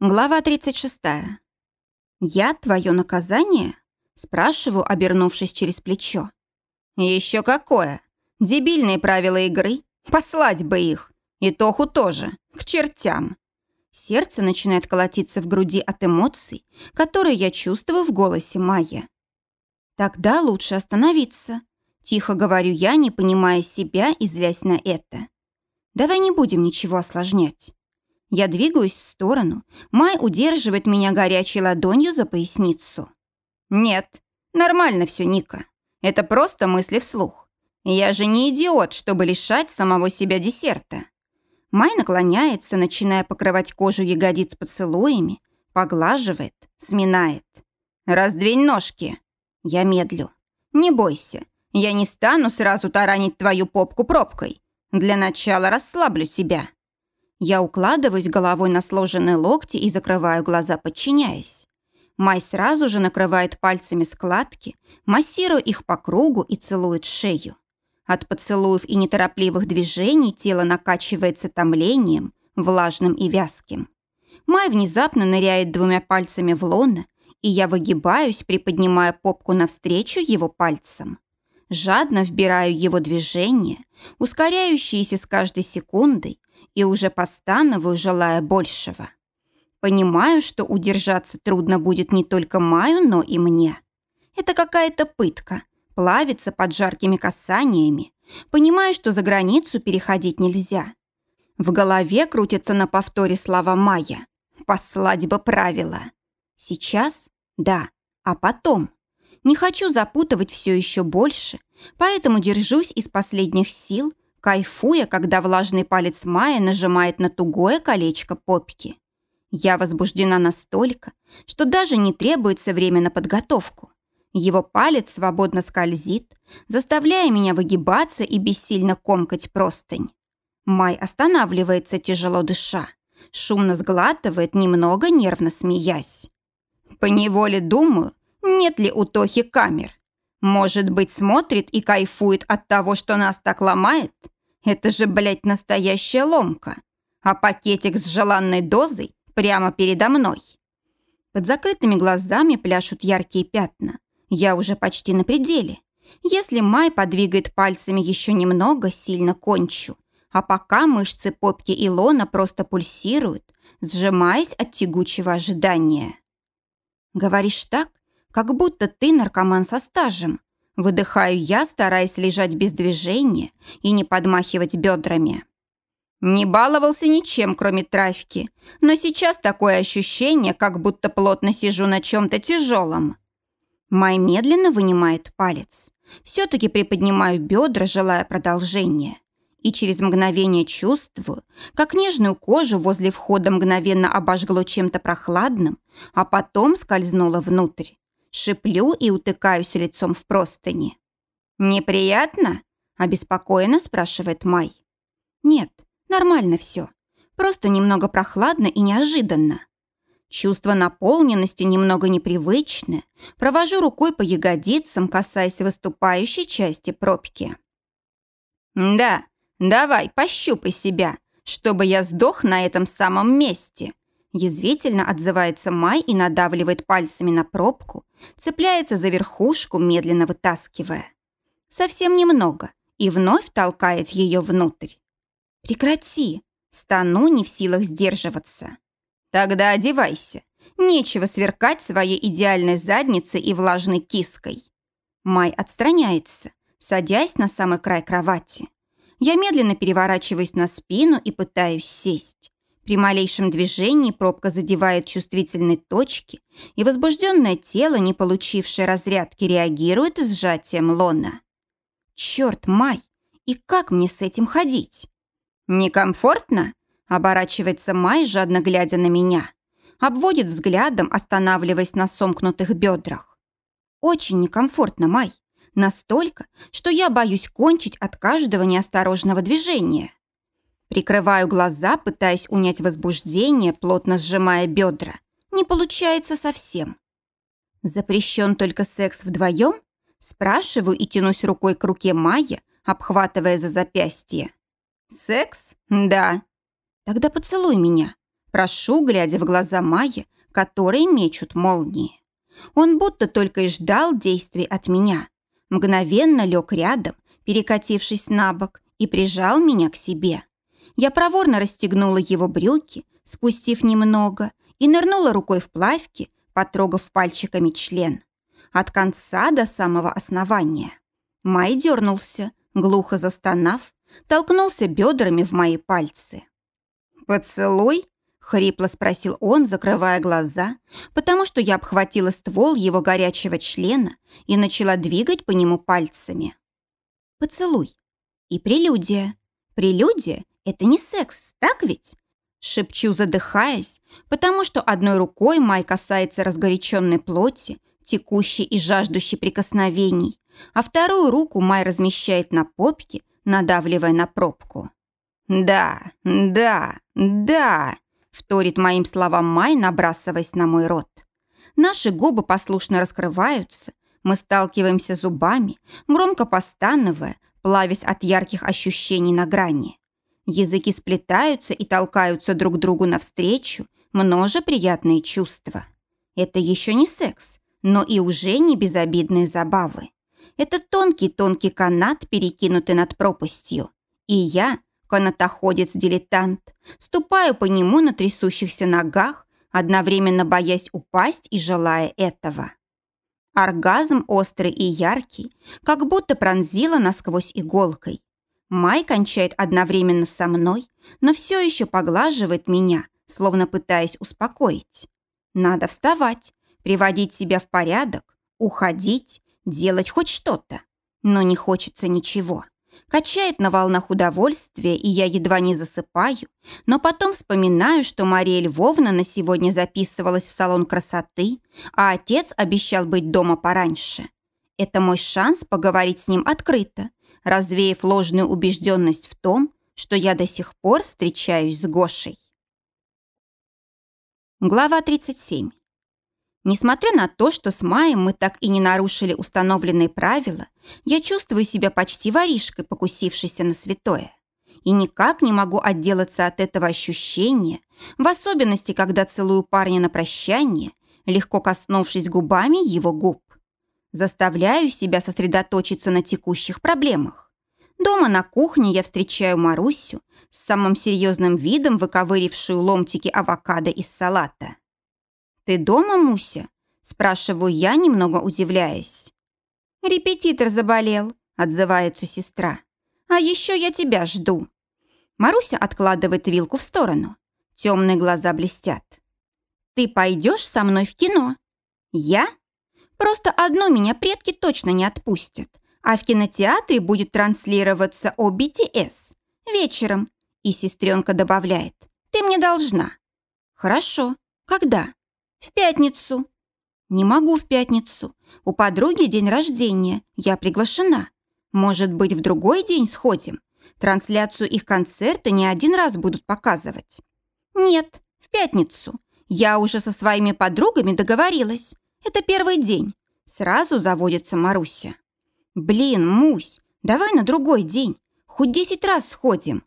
Глава 36. «Я твое наказание?» Спрашиваю, обернувшись через плечо. «Еще какое? Дебильные правила игры? Послать бы их! И Тоху тоже, к чертям!» Сердце начинает колотиться в груди от эмоций, которые я чувствую в голосе Майя. «Тогда лучше остановиться», – тихо говорю я, не понимая себя и злясь на это. «Давай не будем ничего осложнять». Я двигаюсь в сторону. Май удерживает меня горячей ладонью за поясницу. «Нет, нормально все, Ника. Это просто мысли вслух. Я же не идиот, чтобы лишать самого себя десерта». Май наклоняется, начиная покрывать кожу ягодиц поцелуями, поглаживает, сминает. «Раздвинь ножки». Я медлю. «Не бойся, я не стану сразу таранить твою попку пробкой. Для начала расслаблю тебя». Я укладываюсь головой на сложенные локти и закрываю глаза, подчиняясь. Май сразу же накрывает пальцами складки, массируя их по кругу и целует шею. От поцелуев и неторопливых движений тело накачивается томлением, влажным и вязким. Май внезапно ныряет двумя пальцами в лоно, и я выгибаюсь, приподнимая попку навстречу его пальцам. Жадно вбираю его движения, ускоряющиеся с каждой секундой, и уже постановую, желая большего. Понимаю, что удержаться трудно будет не только Маю, но и мне. Это какая-то пытка, плавиться под жаркими касаниями. Понимаю, что за границу переходить нельзя. В голове крутятся на повторе слова Майя. «Послать бы правила». Сейчас? Да. А потом? Не хочу запутывать все еще больше, поэтому держусь из последних сил, кайфуя, когда влажный палец Майи нажимает на тугое колечко попки. Я возбуждена настолько, что даже не требуется время на подготовку. Его палец свободно скользит, заставляя меня выгибаться и бессильно комкать простынь. Май останавливается, тяжело дыша, шумно сглатывает, немного нервно смеясь. Поневоле думаю, нет ли у Тохи камер. Может быть, смотрит и кайфует от того, что нас так ломает? Это же, блядь, настоящая ломка. А пакетик с желанной дозой прямо передо мной. Под закрытыми глазами пляшут яркие пятна. Я уже почти на пределе. Если Май подвигает пальцами еще немного, сильно кончу. А пока мышцы попки и лона просто пульсируют, сжимаясь от тягучего ожидания. Говоришь так, как будто ты наркоман со стажем, Выдыхаю я, стараясь лежать без движения и не подмахивать бедрами. Не баловался ничем, кроме трафики, но сейчас такое ощущение, как будто плотно сижу на чем-то тяжелом. Май медленно вынимает палец. Все-таки приподнимаю бедра, желая продолжения. И через мгновение чувствую, как нежную кожу возле входа мгновенно обожгло чем-то прохладным, а потом скользнуло внутрь. Шиплю и утыкаюсь лицом в простыни. «Неприятно?» – обеспокоенно спрашивает Май. «Нет, нормально все. Просто немного прохладно и неожиданно. Чувство наполненности немного непривычное. Провожу рукой по ягодицам, касаясь выступающей части пробки. «Да, давай, пощупай себя, чтобы я сдох на этом самом месте», Язвительно отзывается Май и надавливает пальцами на пробку, цепляется за верхушку, медленно вытаскивая. Совсем немного, и вновь толкает ее внутрь. «Прекрати!» Стану не в силах сдерживаться. «Тогда одевайся. Нечего сверкать своей идеальной задницей и влажной киской». Май отстраняется, садясь на самый край кровати. Я медленно переворачиваюсь на спину и пытаюсь сесть. При малейшем движении пробка задевает чувствительные точки, и возбужденное тело, не получившее разрядки, реагирует сжатием лона. Черт, Май, и как мне с этим ходить? Некомфортно? Оборачивается Май, жадно глядя на меня. Обводит взглядом, останавливаясь на сомкнутых бедрах. Очень некомфортно, Май. Настолько, что я боюсь кончить от каждого неосторожного движения. Прикрываю глаза, пытаясь унять возбуждение, плотно сжимая бедра. Не получается совсем. Запрещен только секс вдвоем? Спрашиваю и тянусь рукой к руке Майя, обхватывая за запястье. Секс? Да. Тогда поцелуй меня. Прошу, глядя в глаза Майи, которые мечут молнии. Он будто только и ждал действий от меня. Мгновенно лег рядом, перекатившись на бок, и прижал меня к себе. Я проворно расстегнула его брюки, спустив немного, и нырнула рукой в плавки, потрогав пальчиками член. От конца до самого основания. Май дернулся, глухо застонав, толкнулся бедрами в мои пальцы. «Поцелуй?» — хрипло спросил он, закрывая глаза, потому что я обхватила ствол его горячего члена и начала двигать по нему пальцами. «Поцелуй. И прелюдия. Прелюдия — это не секс, так ведь?» Шепчу, задыхаясь, потому что одной рукой Май касается разгоряченной плоти, текущей и жаждущей прикосновений, а вторую руку Май размещает на попке, надавливая на пробку. «Да, да, да», — вторит моим словам Май, набрасываясь на мой рот. Наши губы послушно раскрываются, мы сталкиваемся зубами, громко постановая, плавясь от ярких ощущений на грани. Языки сплетаются и толкаются друг другу навстречу, множе приятные чувства. Это еще не секс, но и уже не безобидные забавы. Это тонкий-тонкий канат, перекинутый над пропастью. И я, канатоходец-дилетант, ступаю по нему на трясущихся ногах, одновременно боясь упасть и желая этого. Оргазм острый и яркий, как будто пронзила насквозь иголкой. Май кончает одновременно со мной, но все еще поглаживает меня, словно пытаясь успокоить. Надо вставать, приводить себя в порядок, уходить, делать хоть что-то. Но не хочется ничего. Качает на волнах удовольствия, и я едва не засыпаю, но потом вспоминаю, что Мария Львовна на сегодня записывалась в салон красоты, а отец обещал быть дома пораньше. Это мой шанс поговорить с ним открыто, развеяв ложную убежденность в том, что я до сих пор встречаюсь с Гошей. Глава 37. Несмотря на то, что с Маем мы так и не нарушили установленные правила, я чувствую себя почти воришкой, покусившейся на святое. И никак не могу отделаться от этого ощущения, в особенности, когда целую парня на прощание, легко коснувшись губами его губ. Заставляю себя сосредоточиться на текущих проблемах. Дома на кухне я встречаю Марусю с самым серьезным видом, выковырившую ломтики авокадо из салата. «Ты дома, Муся?» – спрашиваю я, немного удивляясь. «Репетитор заболел», – отзывается сестра. «А еще я тебя жду». Маруся откладывает вилку в сторону. Темные глаза блестят. «Ты пойдешь со мной в кино?» «Я?» «Просто одно меня предки точно не отпустят, а в кинотеатре будет транслироваться о BTS. Вечером». И сестренка добавляет. «Ты мне должна». «Хорошо. Когда?» «В пятницу». «Не могу в пятницу. У подруги день рождения. Я приглашена. Может быть, в другой день сходим? Трансляцию их концерта не один раз будут показывать». «Нет, в пятницу. Я уже со своими подругами договорилась. Это первый день». Сразу заводится Маруся. «Блин, Мусь, давай на другой день. Хоть десять раз сходим».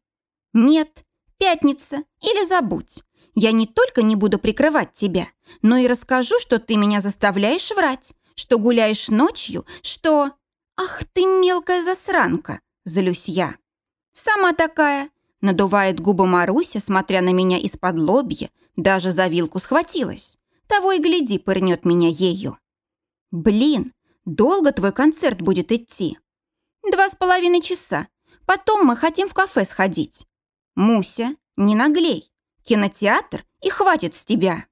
«Нет, пятница или забудь. Я не только не буду прикрывать тебя, но и расскажу, что ты меня заставляешь врать, что гуляешь ночью, что... Ах ты мелкая засранка, злюсь я. Сама такая, надувает губы Маруся, смотря на меня из-под лобья, даже за вилку схватилась. Того и гляди, пырнет меня ею. Блин, долго твой концерт будет идти? Два с половиной часа. Потом мы хотим в кафе сходить. Муся, не наглей. Кинотеатр и хватит с тебя.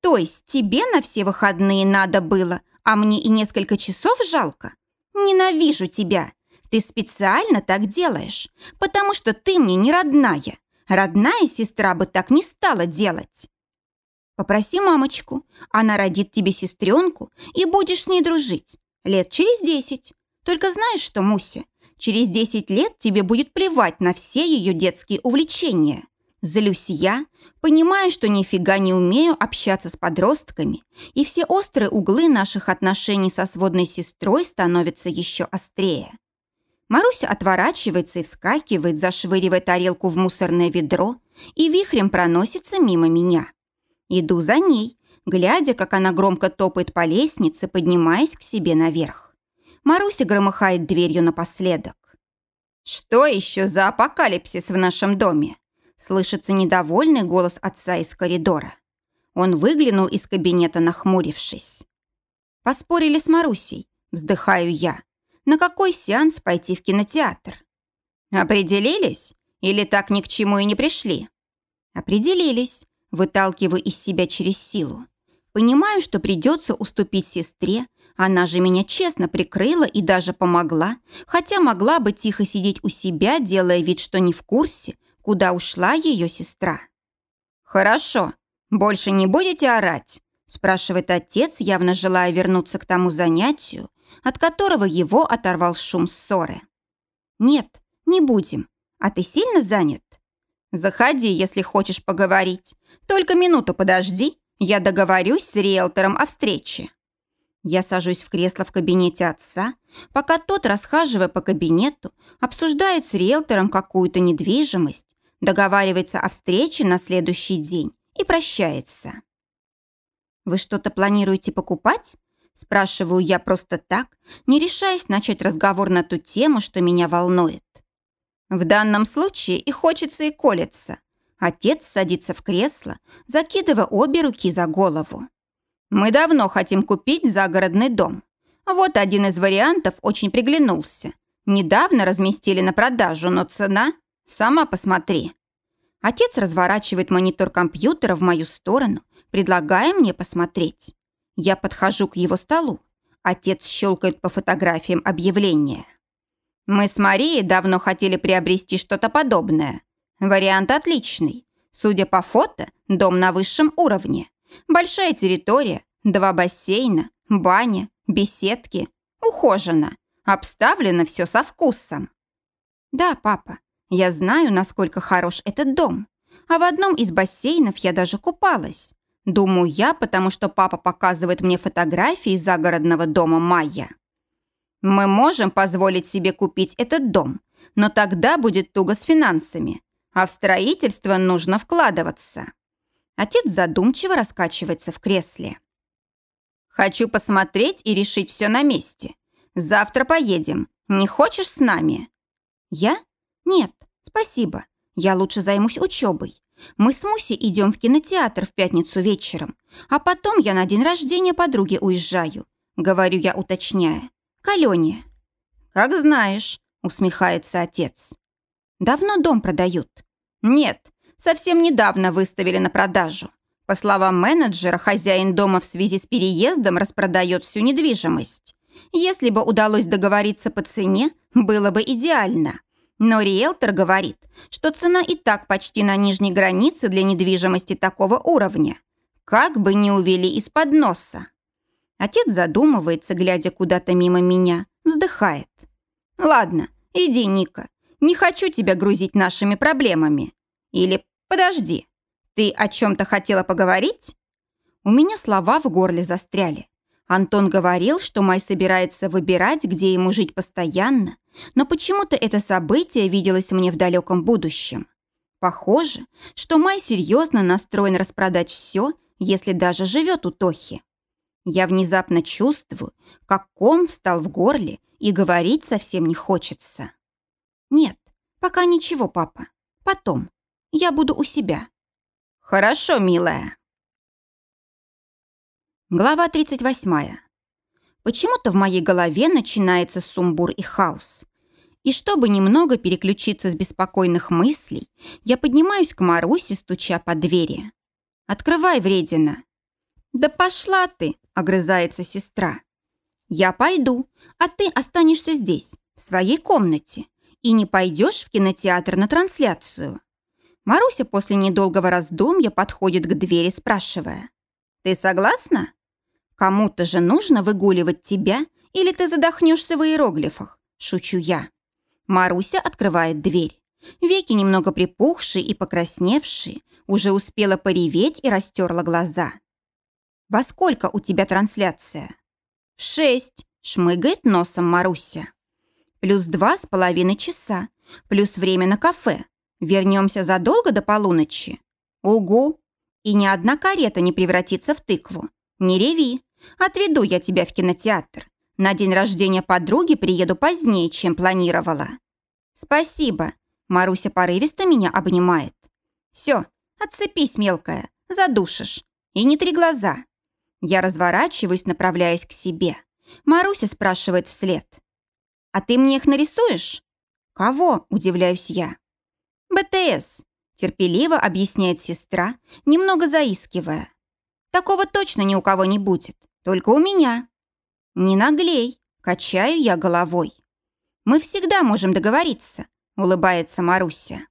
То есть тебе на все выходные надо было, а мне и несколько часов жалко? Ненавижу тебя. Ты специально так делаешь, потому что ты мне не родная. Родная сестра бы так не стала делать. Попроси мамочку, она родит тебе сестренку и будешь с ней дружить. Лет через десять. Только знаешь что, Муся, через десять лет тебе будет плевать на все ее детские увлечения. Злюсь я, понимая, что нифига не умею общаться с подростками, и все острые углы наших отношений со сводной сестрой становятся еще острее. Маруся отворачивается и вскакивает, зашвыривая тарелку в мусорное ведро, и вихрем проносится мимо меня. Иду за ней, глядя, как она громко топает по лестнице, поднимаясь к себе наверх. Маруся громыхает дверью напоследок. «Что еще за апокалипсис в нашем доме?» Слышится недовольный голос отца из коридора. Он выглянул из кабинета, нахмурившись. Поспорили с Марусей, вздыхаю я. На какой сеанс пойти в кинотеатр? Определились? Или так ни к чему и не пришли? Определились. Выталкиваю из себя через силу. Понимаю, что придется уступить сестре. Она же меня честно прикрыла и даже помогла, хотя могла бы тихо сидеть у себя, делая вид, что не в курсе, куда ушла ее сестра. «Хорошо. Больше не будете орать?» спрашивает отец, явно желая вернуться к тому занятию, от которого его оторвал шум ссоры. «Нет, не будем. А ты сильно занят?» «Заходи, если хочешь поговорить. Только минуту подожди, я договорюсь с риэлтором о встрече». Я сажусь в кресло в кабинете отца, пока тот, расхаживая по кабинету, обсуждает с риэлтором какую-то недвижимость, договаривается о встрече на следующий день и прощается. «Вы что-то планируете покупать?» Спрашиваю я просто так, не решаясь начать разговор на ту тему, что меня волнует. В данном случае и хочется, и колется. Отец садится в кресло, закидывая обе руки за голову. Мы давно хотим купить загородный дом. Вот один из вариантов очень приглянулся. Недавно разместили на продажу, но цена... Сама посмотри. Отец разворачивает монитор компьютера в мою сторону, предлагая мне посмотреть. Я подхожу к его столу. Отец щелкает по фотографиям объявления. Мы с Марией давно хотели приобрести что-то подобное. Вариант отличный. Судя по фото, дом на высшем уровне. Большая территория, два бассейна, баня, беседки. Ухожено. Обставлено все со вкусом. Да, папа, я знаю, насколько хорош этот дом. А в одном из бассейнов я даже купалась. Думаю я, потому что папа показывает мне фотографии загородного дома Майя. Мы можем позволить себе купить этот дом, но тогда будет туго с финансами, а в строительство нужно вкладываться. Отец задумчиво раскачивается в кресле. Хочу посмотреть и решить все на месте. Завтра поедем. Не хочешь с нами? Я? Нет, спасибо. Я лучше займусь учебой. Мы с Муси идем в кинотеатр в пятницу вечером, а потом я на день рождения подруги уезжаю», — говорю я, уточняя. «К Алене». «Как знаешь», — усмехается отец. «Давно дом продают?» «Нет, совсем недавно выставили на продажу. По словам менеджера, хозяин дома в связи с переездом распродает всю недвижимость. Если бы удалось договориться по цене, было бы идеально. Но риэлтор говорит, что цена и так почти на нижней границе для недвижимости такого уровня. Как бы не увели из-под носа. Отец задумывается, глядя куда-то мимо меня, вздыхает. «Ладно, иди, Ника. Не хочу тебя грузить нашими проблемами. Или подожди, ты о чем-то хотела поговорить?» У меня слова в горле застряли. Антон говорил, что Май собирается выбирать, где ему жить постоянно, но почему-то это событие виделось мне в далеком будущем. Похоже, что Май серьезно настроен распродать все, если даже живет у Тохи. Я внезапно чувствую, как ком встал в горле и говорить совсем не хочется. Нет, пока ничего, папа. Потом. Я буду у себя. Хорошо, милая. Глава 38. Почему-то в моей голове начинается сумбур и хаос. И чтобы немного переключиться с беспокойных мыслей, я поднимаюсь к Марусе, стуча по двери. «Открывай, вредина!» «Да пошла ты!» – огрызается сестра. «Я пойду, а ты останешься здесь, в своей комнате, и не пойдешь в кинотеатр на трансляцию». Маруся после недолгого раздумья подходит к двери, спрашивая. «Ты согласна?» Кому-то же нужно выгуливать тебя, или ты задохнешься в иероглифах, шучу я. Маруся открывает дверь. Веки немного припухшие и покрасневшие, уже успела пореветь и растерла глаза. «Во сколько у тебя трансляция?» «В шесть», — шмыгает носом Маруся. «Плюс два с половиной часа, плюс время на кафе. Вернемся задолго до полуночи? Угу. И ни одна карета не превратится в тыкву. Не реви. Отведу я тебя в кинотеатр. На день рождения подруги приеду позднее, чем планировала. Спасибо. Маруся порывисто меня обнимает. Все, отцепись, мелкая, задушишь. И не три глаза. Я разворачиваюсь, направляясь к себе. Маруся спрашивает вслед. «А ты мне их нарисуешь?» «Кого?» – удивляюсь я. «БТС», – терпеливо объясняет сестра, немного заискивая. «Такого точно ни у кого не будет, только у меня». «Не наглей», – качаю я головой. «Мы всегда можем договориться», – улыбается Маруся.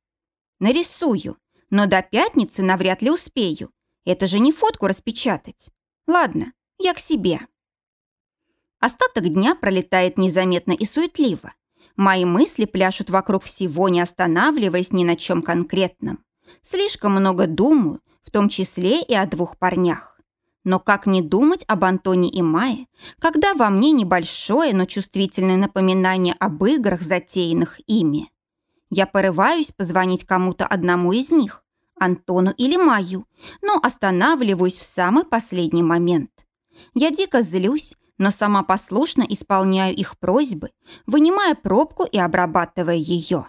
«Нарисую, но до пятницы навряд ли успею. Это же не фотку распечатать. Ладно, я к себе». Остаток дня пролетает незаметно и суетливо. Мои мысли пляшут вокруг всего, не останавливаясь ни на чем конкретном. Слишком много думаю, в том числе и о двух парнях. Но как не думать об Антоне и Мае, когда во мне небольшое, но чувствительное напоминание об играх, затеянных ими? Я порываюсь позвонить кому-то одному из них, Антону или Маю, но останавливаюсь в самый последний момент. Я дико злюсь, но сама послушно исполняю их просьбы, вынимая пробку и обрабатывая ее.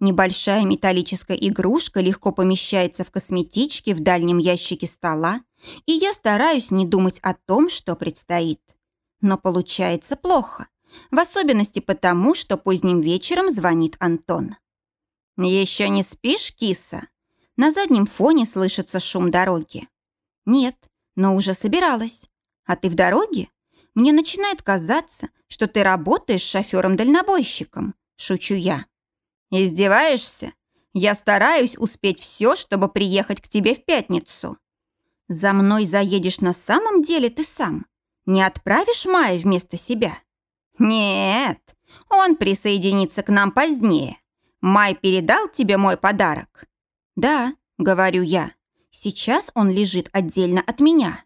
Небольшая металлическая игрушка легко помещается в косметичке в дальнем ящике стола, и я стараюсь не думать о том, что предстоит. Но получается плохо, в особенности потому, что поздним вечером звонит Антон. «Еще не спишь, киса?» На заднем фоне слышится шум дороги. «Нет, но уже собиралась. А ты в дороге?» Мне начинает казаться, что ты работаешь шофером-дальнобойщиком. Шучу я. Издеваешься? Я стараюсь успеть все, чтобы приехать к тебе в пятницу. За мной заедешь на самом деле ты сам. Не отправишь Майя вместо себя? Нет, он присоединится к нам позднее. Май передал тебе мой подарок? Да, говорю я. Сейчас он лежит отдельно от меня.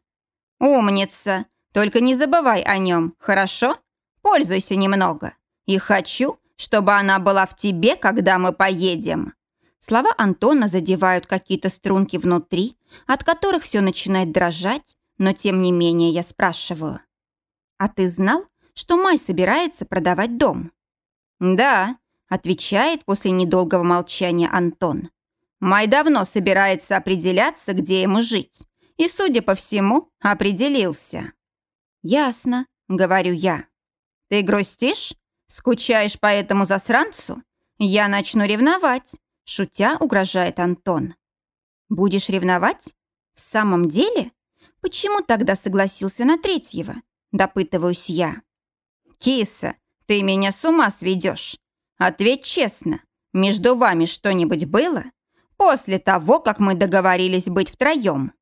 Умница. Только не забывай о нем, хорошо? Пользуйся немного. И хочу, чтобы она была в тебе, когда мы поедем». Слова Антона задевают какие-то струнки внутри, от которых все начинает дрожать, но тем не менее я спрашиваю. «А ты знал, что Май собирается продавать дом?» «Да», — отвечает после недолгого молчания Антон. «Май давно собирается определяться, где ему жить, и, судя по всему, определился». «Ясно», — говорю я. «Ты грустишь? Скучаешь по этому засранцу? Я начну ревновать», — шутя угрожает Антон. «Будешь ревновать? В самом деле? Почему тогда согласился на третьего?» — допытываюсь я. «Киса, ты меня с ума сведешь. Ответь честно, между вами что-нибудь было? После того, как мы договорились быть втроем?»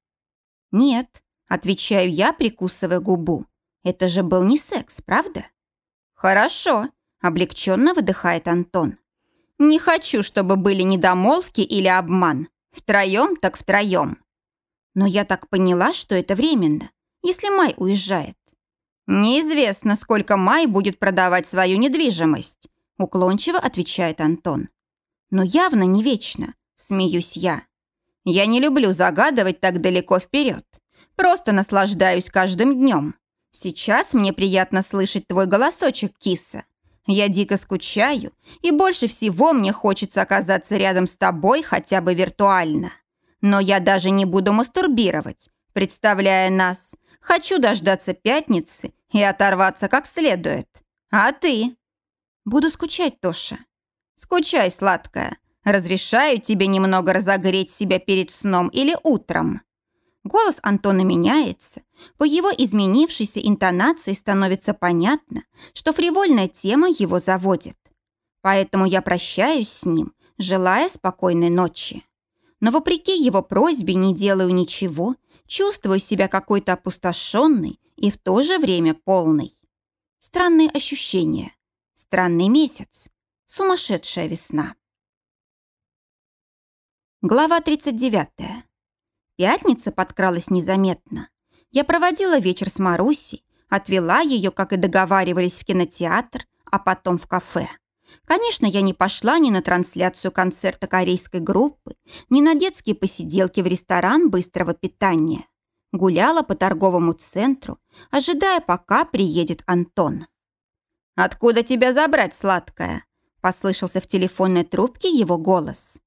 «Нет», Отвечаю я, прикусывая губу. Это же был не секс, правда? Хорошо, облегченно выдыхает Антон. Не хочу, чтобы были недомолвки или обман. Втроем так втроем. Но я так поняла, что это временно, если Май уезжает. Неизвестно, сколько Май будет продавать свою недвижимость, уклончиво отвечает Антон. Но явно не вечно, смеюсь я. Я не люблю загадывать так далеко вперед. Просто наслаждаюсь каждым днем. Сейчас мне приятно слышать твой голосочек, киса. Я дико скучаю, и больше всего мне хочется оказаться рядом с тобой хотя бы виртуально. Но я даже не буду мастурбировать, представляя нас. Хочу дождаться пятницы и оторваться как следует. А ты? Буду скучать, Тоша. Скучай, сладкая. Разрешаю тебе немного разогреть себя перед сном или утром. Голос Антона меняется. По его изменившейся интонации становится понятно, что фривольная тема его заводит. Поэтому я прощаюсь с ним, желая спокойной ночи. Но вопреки его просьбе не делаю ничего, чувствую себя какой-то опустошенной и в то же время полной. Странные ощущения. Странный месяц. Сумасшедшая весна. Глава 39. Пятница подкралась незаметно. Я проводила вечер с Марусей, отвела ее, как и договаривались, в кинотеатр, а потом в кафе. Конечно, я не пошла ни на трансляцию концерта корейской группы, ни на детские посиделки в ресторан быстрого питания. Гуляла по торговому центру, ожидая, пока приедет Антон. «Откуда тебя забрать, сладкая?» – послышался в телефонной трубке его голос.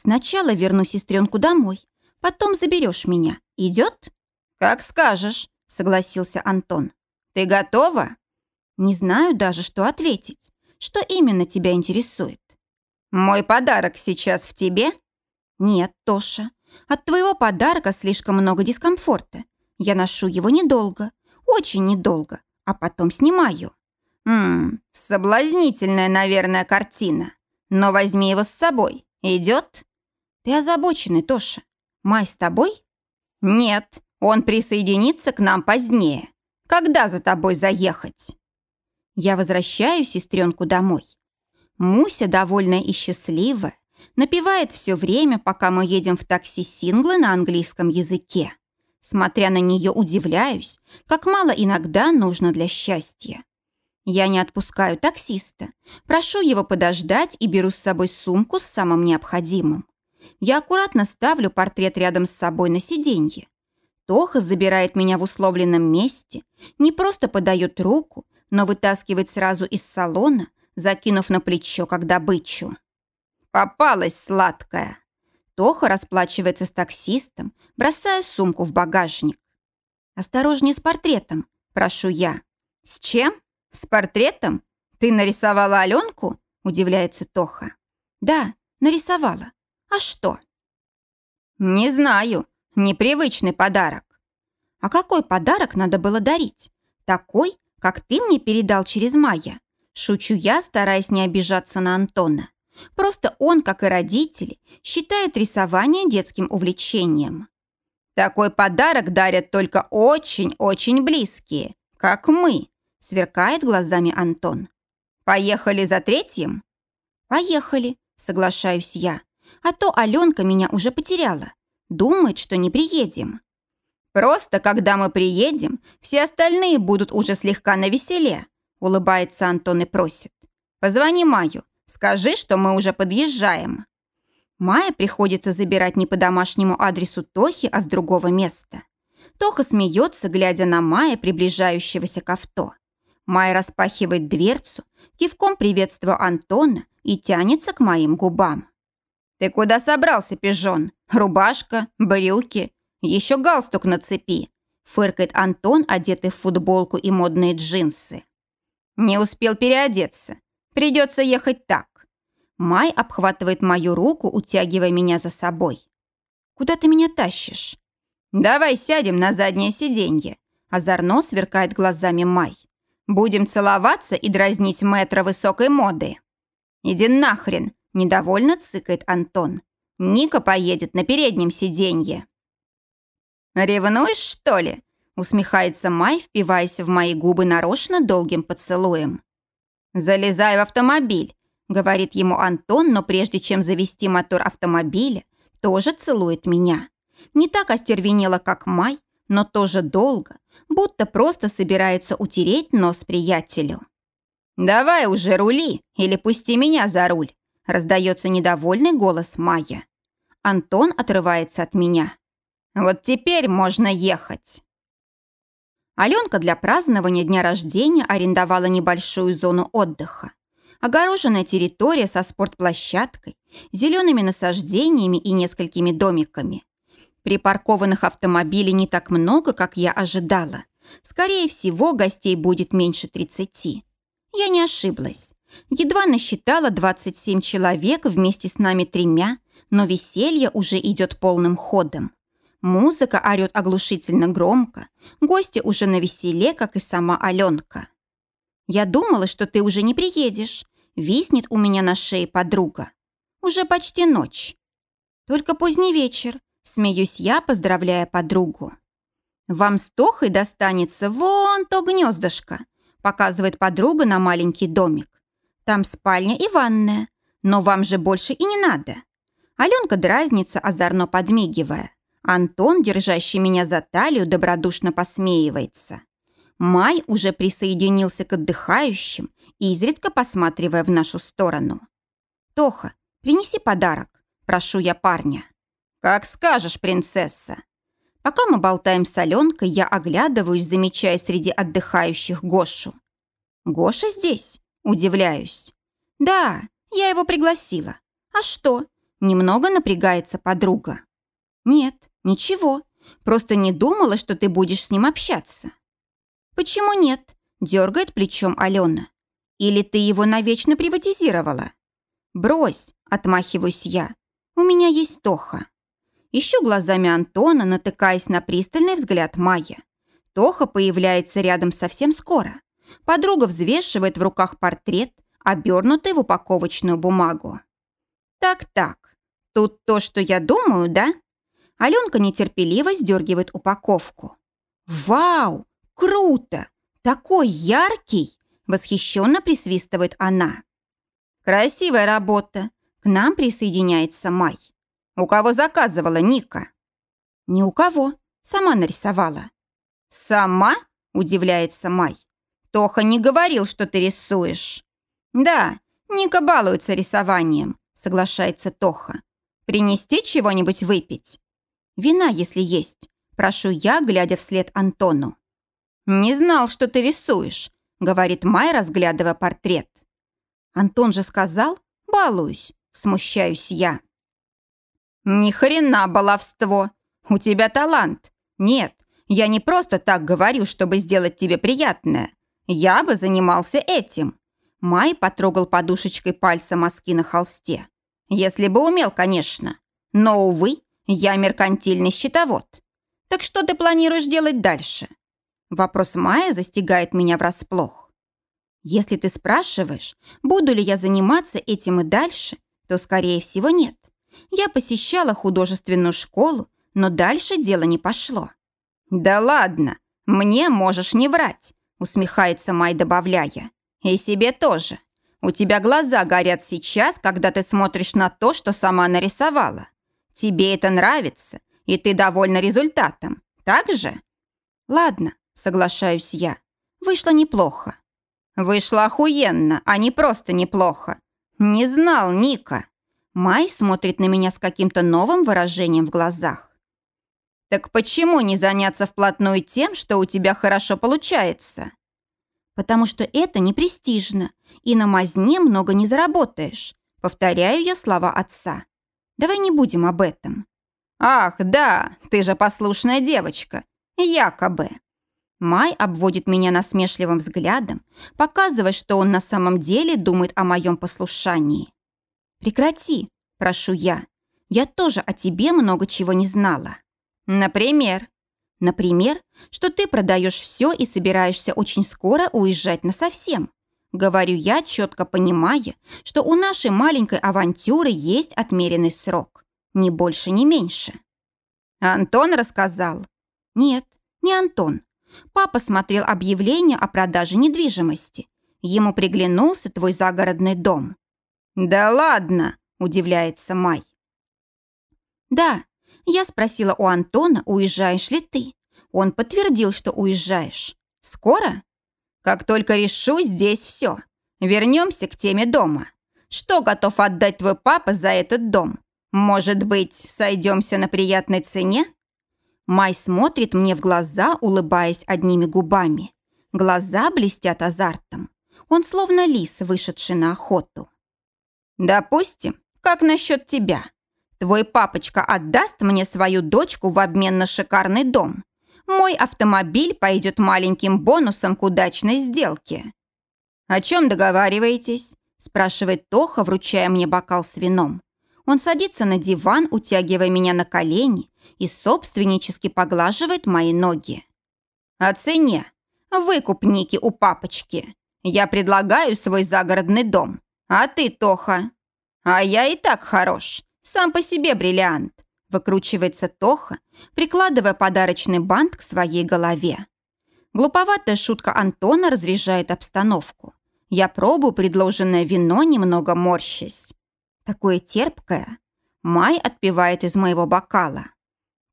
«Сначала верну сестренку домой, потом заберешь меня. Идет?» «Как скажешь», – согласился Антон. «Ты готова?» «Не знаю даже, что ответить. Что именно тебя интересует?» «Мой подарок сейчас в тебе?» «Нет, Тоша. От твоего подарка слишком много дискомфорта. Я ношу его недолго, очень недолго, а потом снимаю». «Ммм, соблазнительная, наверное, картина. Но возьми его с собой. Идет?» «Ты озабоченный, Тоша. Май с тобой?» «Нет, он присоединится к нам позднее. Когда за тобой заехать?» Я возвращаю сестренку домой. Муся, довольная и счастливая, напевает все время, пока мы едем в такси синглы на английском языке. Смотря на нее, удивляюсь, как мало иногда нужно для счастья. Я не отпускаю таксиста, прошу его подождать и беру с собой сумку с самым необходимым. Я аккуратно ставлю портрет рядом с собой на сиденье. Тоха забирает меня в условленном месте, не просто подает руку, но вытаскивает сразу из салона, закинув на плечо, как добычу. «Попалась сладкая!» Тоха расплачивается с таксистом, бросая сумку в багажник. «Осторожнее с портретом», – прошу я. «С чем? С портретом? Ты нарисовала Аленку?» – удивляется Тоха. «Да, нарисовала. А что?» «Не знаю. Непривычный подарок». «А какой подарок надо было дарить? Такой, как ты мне передал через Майя. Шучу я, стараясь не обижаться на Антона. Просто он, как и родители, считает рисование детским увлечением. Такой подарок дарят только очень-очень близкие, как мы, сверкает глазами Антон. Поехали за третьим? Поехали, соглашаюсь я. А то Аленка меня уже потеряла. Думает, что не приедем. Просто, когда мы приедем, все остальные будут уже слегка навеселе», улыбается Антон и просит. «Позвони Маю, скажи, что мы уже подъезжаем». Майя приходится забирать не по домашнему адресу Тохи, а с другого места. Тоха смеется, глядя на Майя, приближающегося к авто. Майя распахивает дверцу, кивком приветствуя Антона и тянется к моим губам. «Ты куда собрался, пижон? Рубашка, брюки? Еще галстук на цепи, фыркает Антон, одетый в футболку и модные джинсы. Не успел переодеться. Придется ехать так. Май обхватывает мою руку, утягивая меня за собой. Куда ты меня тащишь? Давай сядем на заднее сиденье. Озорно сверкает глазами Май. Будем целоваться и дразнить мэтра высокой моды. Иди нахрен, недовольно цыкает Антон. Ника поедет на переднем сиденье. «Ревнуешь, что ли?» усмехается Май, впиваясь в мои губы нарочно долгим поцелуем. «Залезай в автомобиль», — говорит ему Антон, но прежде чем завести мотор автомобиля, тоже целует меня. Не так остервенело, как Май, но тоже долго, будто просто собирается утереть нос приятелю. «Давай уже рули или пусти меня за руль», — раздается недовольный голос Майя. Антон отрывается от меня. Вот теперь можно ехать. Аленка для празднования дня рождения арендовала небольшую зону отдыха. Огороженная территория со спортплощадкой, зелеными насаждениями и несколькими домиками. Припаркованных автомобилей не так много, как я ожидала. Скорее всего, гостей будет меньше 30. Я не ошиблась. Едва насчитала 27 человек вместе с нами тремя, но веселье уже идет полным ходом. Музыка орёт оглушительно громко. Гости уже на веселе, как и сама Аленка. «Я думала, что ты уже не приедешь», — виснет у меня на шее подруга. «Уже почти ночь». «Только поздний вечер», — смеюсь я, поздравляя подругу. «Вам с Тохой достанется вон то гнездышко», — показывает подруга на маленький домик. «Там спальня и ванная, но вам же больше и не надо». Аленка дразнится, озорно подмигивая. Антон, держащий меня за талию, добродушно посмеивается. Май уже присоединился к отдыхающим, изредка посматривая в нашу сторону. «Тоха, принеси подарок», – прошу я парня. «Как скажешь, принцесса». Пока мы болтаем с Аленкой, я оглядываюсь, замечая среди отдыхающих Гошу. «Гоша здесь?» – удивляюсь. «Да, я его пригласила. А что?» – немного напрягается подруга. «Нет, ничего. Просто не думала, что ты будешь с ним общаться». «Почему нет?» – дергает плечом Алена. «Или ты его навечно приватизировала?» «Брось», – отмахиваюсь я. «У меня есть Тоха». Ищу глазами Антона, натыкаясь на пристальный взгляд Майя. Тоха появляется рядом совсем скоро. Подруга взвешивает в руках портрет, обернутый в упаковочную бумагу. «Так-так, тут то, что я думаю, да?» Аленка нетерпеливо сдергивает упаковку. «Вау! Круто! Такой яркий!» Восхищенно присвистывает она. «Красивая работа!» К нам присоединяется Май. «У кого заказывала Ника?» «Ни у кого. Сама нарисовала». «Сама?» – удивляется Май. «Тоха не говорил, что ты рисуешь». «Да, Ника балуется рисованием», – соглашается Тоха. «Принести чего-нибудь выпить?» «Вина, если есть», – прошу я, глядя вслед Антону. «Не знал, что ты рисуешь», – говорит Май, разглядывая портрет. «Антон же сказал, балуюсь», – смущаюсь я. «Ни хрена баловство! У тебя талант! Нет, я не просто так говорю, чтобы сделать тебе приятное. Я бы занимался этим!» Май потрогал подушечкой пальца мазки на холсте. «Если бы умел, конечно. Но, увы, я меркантильный счетовод. Так что ты планируешь делать дальше?» Вопрос Майя застигает меня врасплох. «Если ты спрашиваешь, буду ли я заниматься этим и дальше, то, скорее всего, нет. Я посещала художественную школу, но дальше дело не пошло. «Да ладно, мне можешь не врать», усмехается Май, добавляя. «И себе тоже. У тебя глаза горят сейчас, когда ты смотришь на то, что сама нарисовала. Тебе это нравится, и ты довольна результатом, так же?» «Ладно», соглашаюсь я. «Вышло неплохо». «Вышло охуенно, а не просто неплохо. Не знал Ника». Май смотрит на меня с каким-то новым выражением в глазах. «Так почему не заняться вплотную тем, что у тебя хорошо получается?» «Потому что это не престижно, и на мазне много не заработаешь», повторяю я слова отца. «Давай не будем об этом». «Ах, да, ты же послушная девочка. Якобы». Май обводит меня насмешливым взглядом, показывая, что он на самом деле думает о моем послушании. «Прекрати», – прошу я. «Я тоже о тебе много чего не знала». «Например?» «Например, что ты продаешь все и собираешься очень скоро уезжать насовсем». Говорю я, четко понимая, что у нашей маленькой авантюры есть отмеренный срок. Ни больше, ни меньше. Антон рассказал. Нет, не Антон. Папа смотрел объявление о продаже недвижимости. Ему приглянулся твой загородный дом. «Да ладно!» – удивляется Май. «Да, я спросила у Антона, уезжаешь ли ты. Он подтвердил, что уезжаешь. Скоро? Как только решу, здесь все. Вернемся к теме дома. Что готов отдать твой папа за этот дом? Может быть, сойдемся на приятной цене?» Май смотрит мне в глаза, улыбаясь одними губами. Глаза блестят азартом. Он словно лис, вышедший на охоту. «Допустим, как насчет тебя? Твой папочка отдаст мне свою дочку в обмен на шикарный дом. Мой автомобиль пойдет маленьким бонусом к удачной сделке». «О чем договариваетесь?» спрашивает Тоха, вручая мне бокал с вином. Он садится на диван, утягивая меня на колени и собственнически поглаживает мои ноги. «О цене. Выкуп Ники у папочки. Я предлагаю свой загородный дом. А ты, Тоха? А я и так хорош. Сам по себе бриллиант. Выкручивается Тоха, прикладывая подарочный бант к своей голове. Глуповатая шутка Антона разряжает обстановку. Я пробую предложенное вино, немного морщась. Такое терпкое. Май отпивает из моего бокала.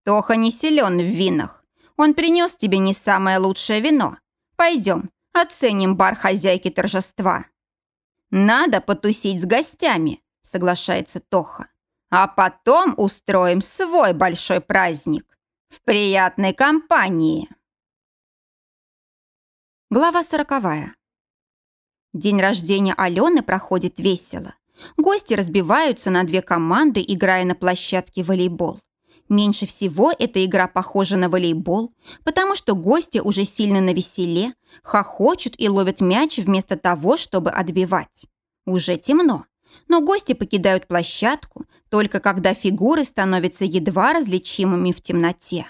Тоха не силен в винах. Он принес тебе не самое лучшее вино. Пойдем, оценим бар хозяйки торжества. Надо потусить с гостями, соглашается Тоха. А потом устроим свой большой праздник в приятной компании. Глава сороковая. День рождения Алены проходит весело. Гости разбиваются на две команды, играя на площадке волейбол. Меньше всего эта игра похожа на волейбол, потому что гости уже сильно на веселе, хохочут и ловят мяч вместо того, чтобы отбивать. Уже темно, но гости покидают площадку только когда фигуры становятся едва различимыми в темноте.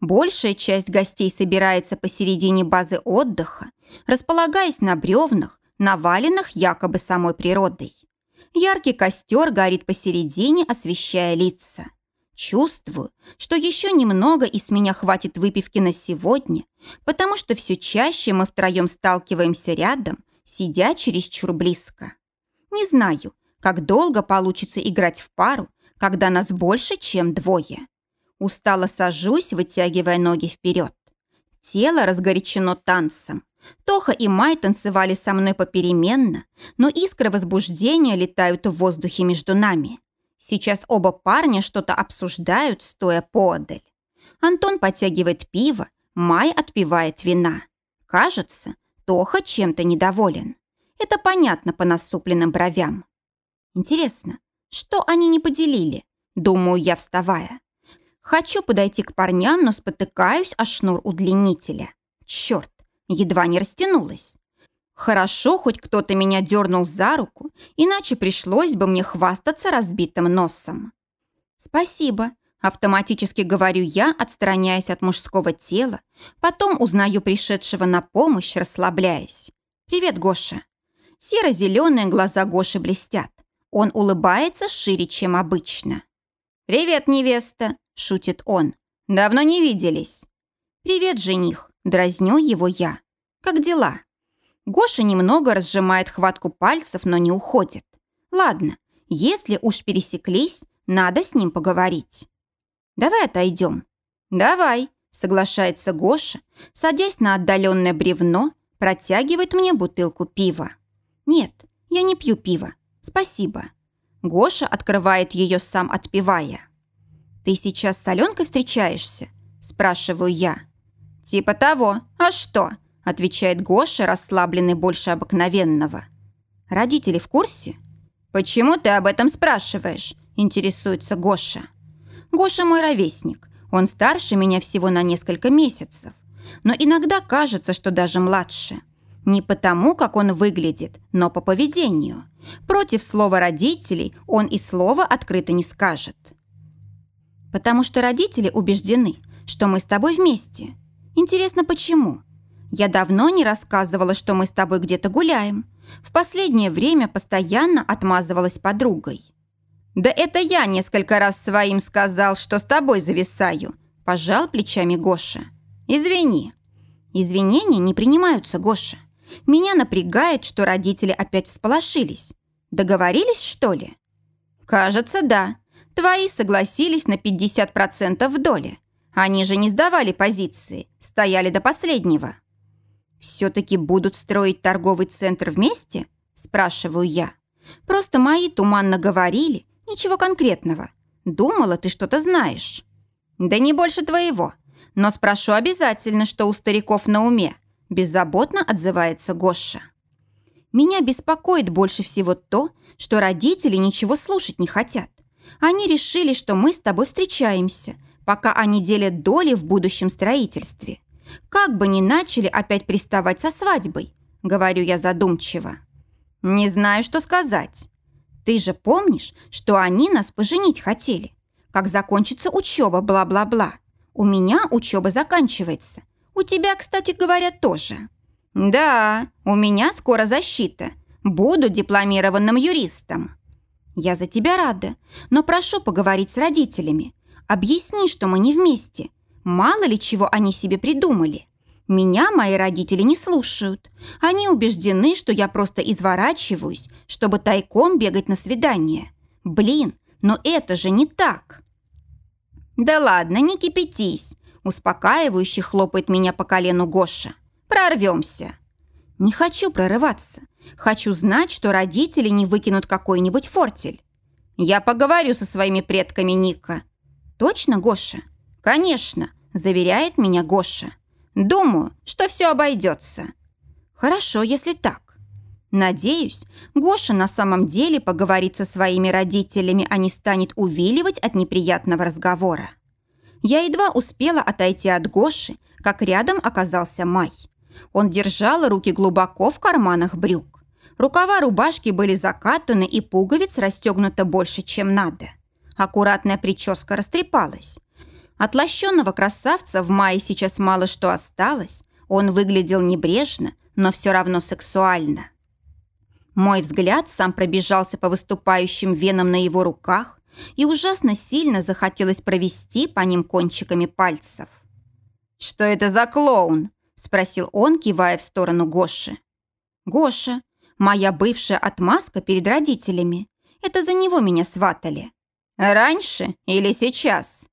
Большая часть гостей собирается посередине базы отдыха, располагаясь на бревнах, наваленных якобы самой природой. Яркий костер горит посередине, освещая лица. Чувствую, что еще немного и с меня хватит выпивки на сегодня, потому что все чаще мы втроем сталкиваемся рядом, сидя чересчур близко. Не знаю, как долго получится играть в пару, когда нас больше, чем двое. Устало сажусь, вытягивая ноги вперед. Тело разгорячено танцем. Тоха и Май танцевали со мной попеременно, но искры возбуждения летают в воздухе между нами. Сейчас оба парня что-то обсуждают, стоя поодаль. Антон подтягивает пиво, Май отпивает вина. Кажется, Тоха чем-то недоволен. Это понятно по насупленным бровям. Интересно, что они не поделили? Думаю я, вставая. Хочу подойти к парням, но спотыкаюсь о шнур удлинителя. Черт, едва не растянулась. Хорошо, хоть кто-то меня дернул за руку, иначе пришлось бы мне хвастаться разбитым носом. «Спасибо», – автоматически говорю я, отстраняясь от мужского тела, потом узнаю пришедшего на помощь, расслабляясь. «Привет, Гоша». Серо-зеленые глаза Гоши блестят. Он улыбается шире, чем обычно. «Привет, невеста», – шутит он. «Давно не виделись». «Привет, жених», – дразню его я. «Как дела?» Гоша немного разжимает хватку пальцев, но не уходит. Ладно, если уж пересеклись, надо с ним поговорить. Давай отойдем. Давай, соглашается Гоша, садясь на отдаленное бревно, протягивает мне бутылку пива. Нет, я не пью пиво. Спасибо. Гоша открывает ее сам, отпивая. «Ты сейчас с Аленкой встречаешься?» Спрашиваю я. «Типа того. А что?» отвечает Гоша, расслабленный больше обыкновенного. Родители в курсе? Почему ты об этом спрашиваешь? Интересуется Гоша. Гоша мой ровесник. Он старше меня всего на несколько месяцев. Но иногда кажется, что даже младше. Не потому, как он выглядит, но по поведению. Против слова родителей он и слова открыто не скажет. Потому что родители убеждены, что мы с тобой вместе. Интересно, почему? Я давно не рассказывала, что мы с тобой где-то гуляем. В последнее время постоянно отмазывалась подругой. «Да это я несколько раз своим сказал, что с тобой зависаю», – пожал плечами Гоша. «Извини». Извинения не принимаются, Гоша. Меня напрягает, что родители опять всполошились. Договорились, что ли? Кажется, да. Твои согласились на 50% в доле. Они же не сдавали позиции, стояли до последнего. «Все-таки будут строить торговый центр вместе?» – спрашиваю я. «Просто мои туманно говорили, ничего конкретного. Думала, ты что-то знаешь». «Да не больше твоего. Но спрошу обязательно, что у стариков на уме», – беззаботно отзывается Гоша. «Меня беспокоит больше всего то, что родители ничего слушать не хотят. Они решили, что мы с тобой встречаемся, пока они делят доли в будущем строительстве. Как бы ни начали опять приставать со свадьбой, говорю я задумчиво. Не знаю, что сказать. Ты же помнишь, что они нас поженить хотели? Как закончится учеба, бла-бла-бла. У меня учеба заканчивается. У тебя, кстати говоря, тоже. Да, у меня скоро защита. Буду дипломированным юристом. Я за тебя рада, но прошу поговорить с родителями. Объясни, что мы не вместе. Мало ли чего они себе придумали. Меня мои родители не слушают. Они убеждены, что я просто изворачиваюсь, чтобы тайком бегать на свидание. Блин, но это же не так. Да ладно, не кипятись. Успокаивающе хлопает меня по колену Гоша. Прорвемся. Не хочу прорываться. Хочу знать, что родители не выкинут какой-нибудь фортель. Я поговорю со своими предками Ника. Точно, Гоша? Конечно, заверяет меня Гоша. Думаю, что все обойдется. Хорошо, если так. Надеюсь, Гоша на самом деле поговорит со своими родителями, а не станет увиливать от неприятного разговора. Я едва успела отойти от Гоши, как рядом оказался Май. Он держал руки глубоко в карманах брюк. Рукава рубашки были закатаны и пуговиц расстегнуто больше, чем надо. Аккуратная прическа растрепалась. От лощенного красавца в мае сейчас мало что осталось. Он выглядел небрежно, но все равно сексуально. Мой взгляд сам пробежался по выступающим венам на его руках, и ужасно сильно захотелось провести по ним кончиками пальцев. «Что это за клоун?» – спросил он, кивая в сторону Гоши. «Гоша, моя бывшая отмазка перед родителями. Это за него меня сватали. Раньше или сейчас?»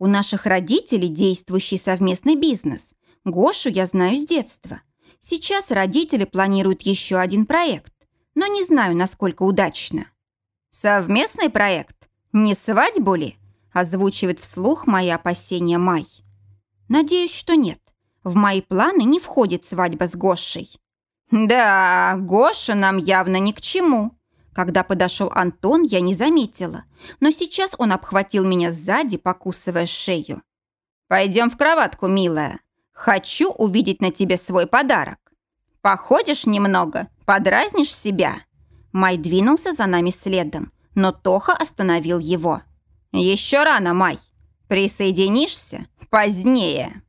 У наших родителей действующий совместный бизнес. Гошу я знаю с детства. Сейчас родители планируют еще один проект, но не знаю, насколько удачно. Совместный проект? Не свадьбу ли? Озвучивает вслух мои опасения Май. Надеюсь, что нет. В мои планы не входит свадьба с Гошей. Да, Гоша нам явно ни к чему. Когда подошел Антон, я не заметила, но сейчас он обхватил меня сзади, покусывая шею. «Пойдем в кроватку, милая. Хочу увидеть на тебе свой подарок. Походишь немного, подразнишь себя». Май двинулся за нами следом, но Тоха остановил его. «Еще рано, Май. Присоединишься позднее».